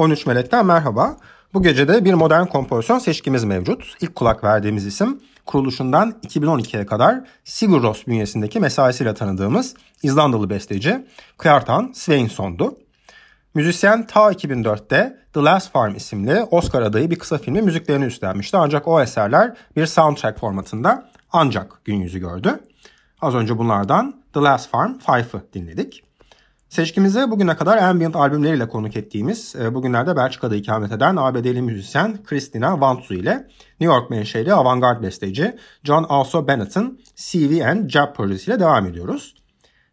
13 Melek'ten merhaba. Bu gece de bir modern kompozisyon seçkimiz mevcut. İlk kulak verdiğimiz isim kuruluşundan 2012'ye kadar Sigur Ros bünyesindeki mesaisiyle tanıdığımız İzlandalı besteci Kjartan Sveinson'du. Müzisyen ta 2004'te The Last Farm isimli Oscar adayı bir kısa filmin müziklerini üstlenmişti. Ancak o eserler bir soundtrack formatında ancak gün yüzü gördü. Az önce bunlardan The Last Farm Fife'ı dinledik. Seçkimize bugüne kadar ambient albümleriyle konuk ettiğimiz, e, bugünlerde Belçika'da ikamet eden ABD'li müzisyen Christina Vantzu ile New York menşeli avantgard besteci John Also Bennett'ın CV and Jab projesiyle devam ediyoruz.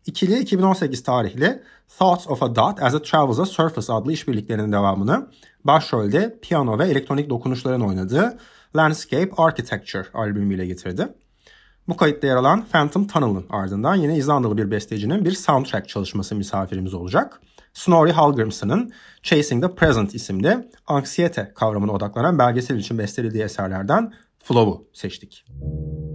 İkili 2018 tarihli Thoughts of a Dot as it Travels a Surface adlı işbirliklerinin devamını başrolde piyano ve elektronik dokunuşların oynadığı Landscape Architecture albümüyle getirdi. Bu kayıtta yer alan Phantom Tunnel'ın ardından yine İzlandalı bir bestecinin bir soundtrack çalışması misafirimiz olacak. Snorri Hallgrimsson'ın Chasing the Present isimli anksiyete kavramına odaklanan belgesel için bestelediği eserlerden Flow'u seçtik. Müzik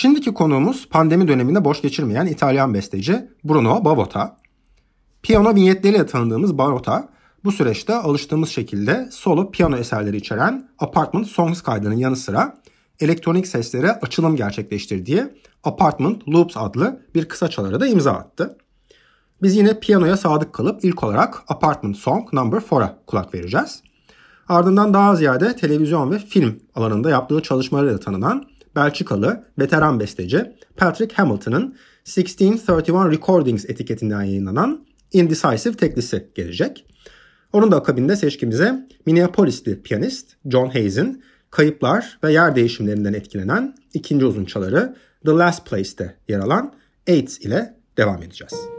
Şimdiki konuğumuz pandemi döneminde boş geçirmeyen İtalyan besteci Bruno Bavota. Piyano vinyetleriyle tanıdığımız Bavota bu süreçte alıştığımız şekilde solo piyano eserleri içeren Apartment Songs kaydının yanı sıra elektronik seslere açılım gerçekleştirdiği Apartment Loops adlı bir kısa çalara da imza attı. Biz yine piyanoya sadık kalıp ilk olarak Apartment Song No. 4'a kulak vereceğiz. Ardından daha ziyade televizyon ve film alanında yaptığı çalışmalarıyla tanınan Belçikalı veteran besteci Patrick Hamilton'ın 1631 Recordings etiketinden yayınlanan Indecisive teklisi gelecek. Onun da akabinde seçkimize Minneapolisli piyanist John Hayes'in kayıplar ve yer değişimlerinden etkilenen ikinci uzunçaları The Last Place'te yer alan AIDS ile devam edeceğiz.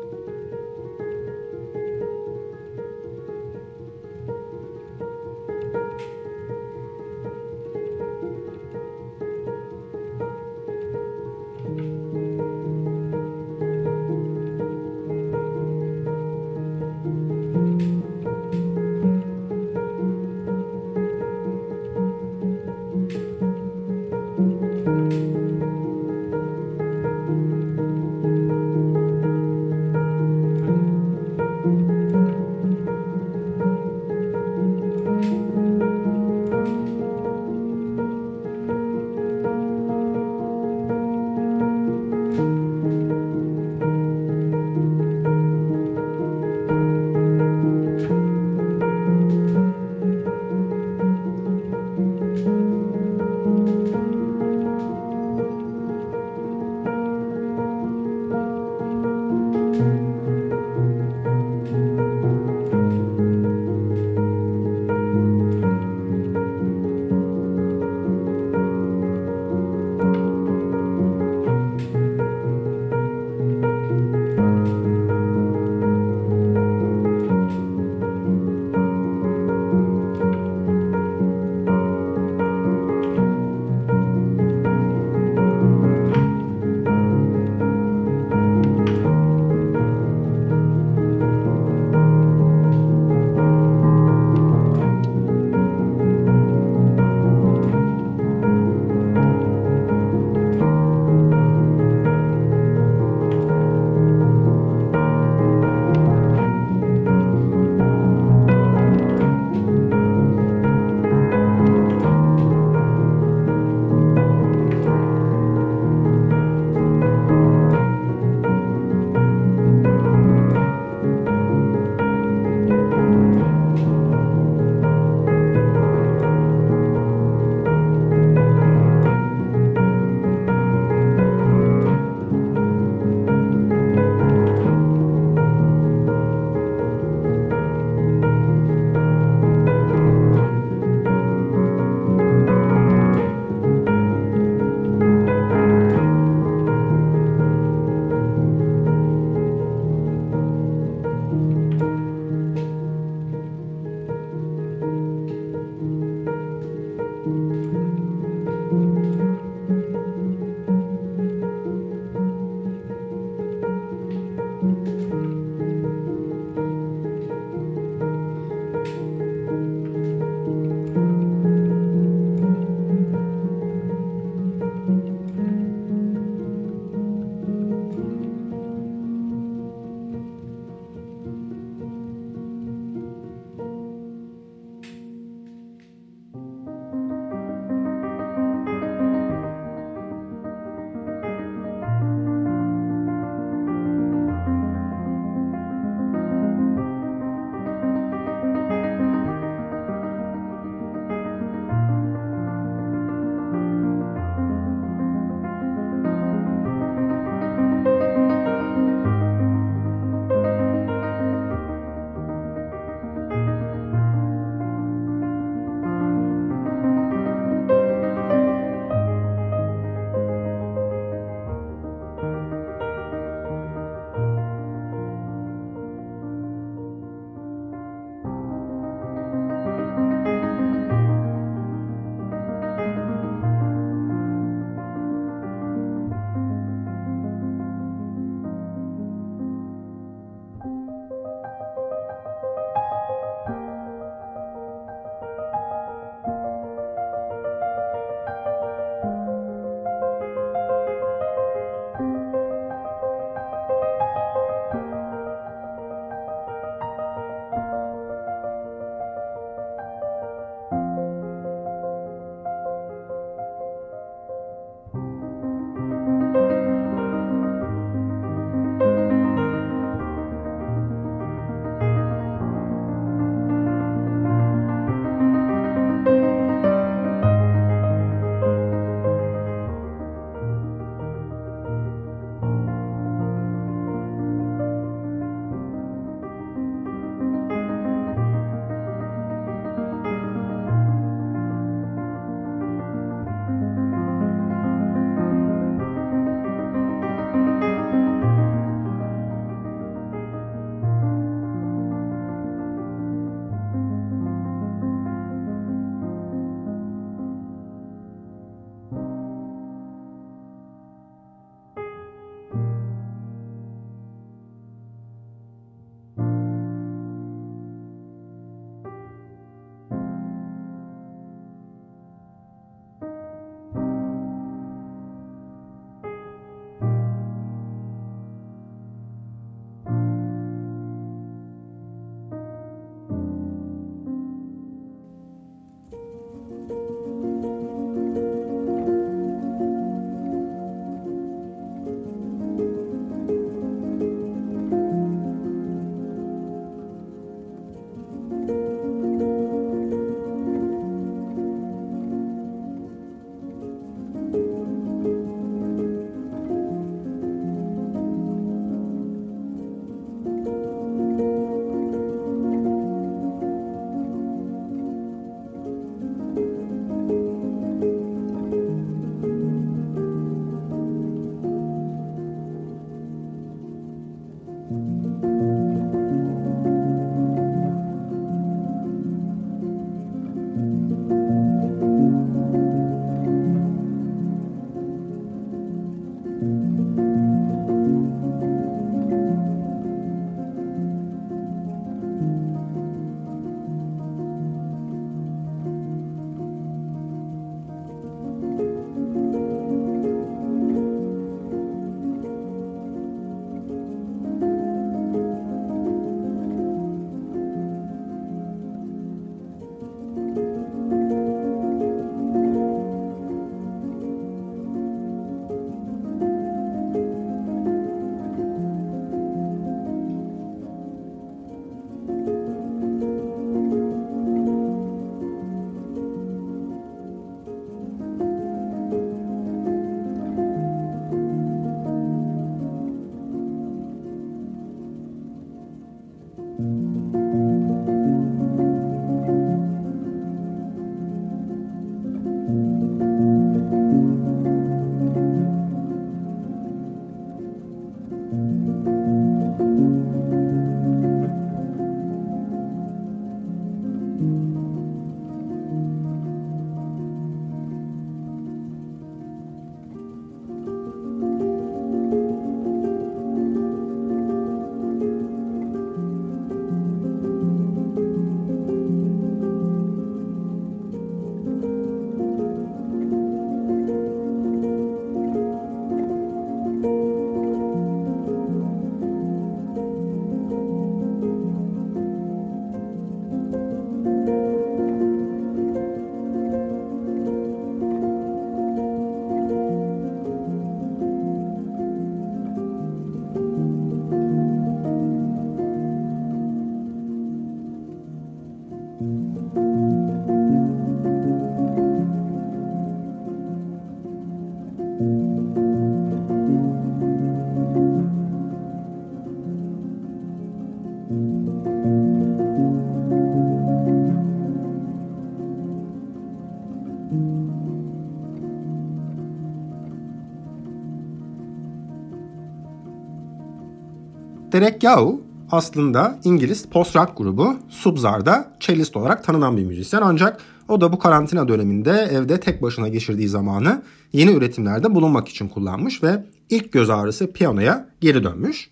Derek Yao aslında İngiliz post-rock grubu Subzar'da cellist olarak tanınan bir müzisyen ancak o da bu karantina döneminde evde tek başına geçirdiği zamanı yeni üretimlerde bulunmak için kullanmış ve ilk göz ağrısı piyanoya geri dönmüş.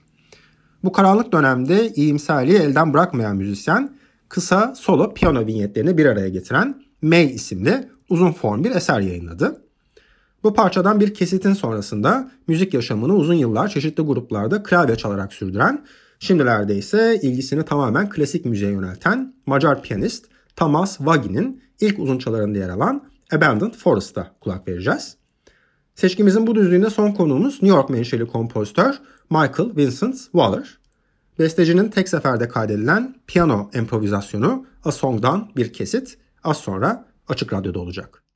Bu karanlık dönemde iyimserliği elden bırakmayan müzisyen kısa solo piyano vinyetlerini bir araya getiren May isimli uzun form bir eser yayınladı. Bu parçadan bir kesitin sonrasında müzik yaşamını uzun yıllar çeşitli gruplarda klavye çalarak sürdüren, şimdilerde ise ilgisini tamamen klasik müziğe yönelten Macar piyanist Tamas Vagi'nin ilk uzun çalarında yer alan Abandoned Forest'a kulak vereceğiz. Seçkimizin bu düzlüğünde son konuğumuz New York menşeli kompozitör Michael Vincent Waller. Bestecinin tek seferde kaydedilen piyano improvizasyonu A Song'dan bir kesit az sonra Açık Radyo'da olacak.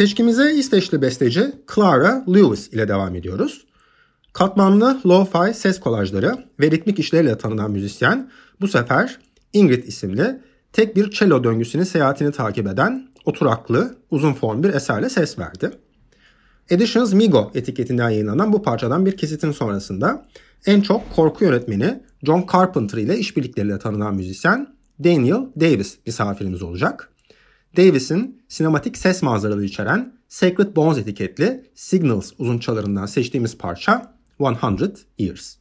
Seçkimize İsveçli besteci Clara Lewis ile devam ediyoruz. Katmanlı lo-fi ses kolajları ve ritmik işleriyle tanınan müzisyen bu sefer Ingrid isimli tek bir cello döngüsünün seyahatini takip eden oturaklı uzun form bir eserle ses verdi. Editions Migo etiketinden yayınlanan bu parçadan bir kesitin sonrasında en çok korku yönetmeni John Carpenter ile işbirlikleriyle tanınan müzisyen Daniel Davis misafirimiz olacak. Davis'in sinematik ses manzaraları içeren Sacred Bones etiketli Signals uzunçalarından seçtiğimiz parça 100 Years.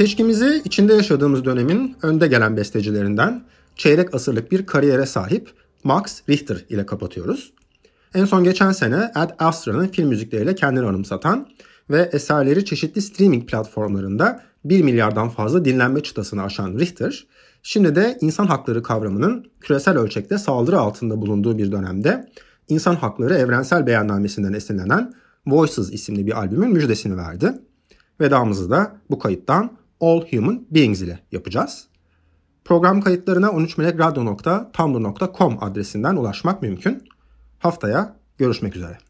Seçkimizi içinde yaşadığımız dönemin önde gelen bestecilerinden çeyrek asırlık bir kariyere sahip Max Richter ile kapatıyoruz. En son geçen sene Ad Astra'nın film müzikleriyle kendini anımsatan ve eserleri çeşitli streaming platformlarında 1 milyardan fazla dinlenme çıtasını aşan Richter, şimdi de insan hakları kavramının küresel ölçekte saldırı altında bulunduğu bir dönemde insan hakları evrensel beyannamesinden esinlenen Voices isimli bir albümün müjdesini verdi. Vedamızı da bu kayıttan All Human Beings ile yapacağız. Program kayıtlarına 13melekradyo.tumblr.com adresinden ulaşmak mümkün. Haftaya görüşmek üzere.